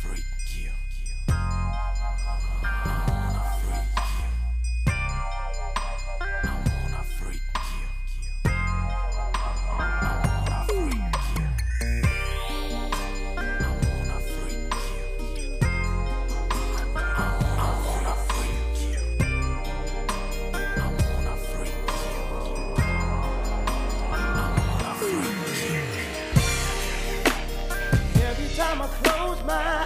freak you. gonna freak you. I wanna freak you. I wanna freak you. I wanna freak you. I wanna freak you. I'm gonna freak you. Every time I close my eyes.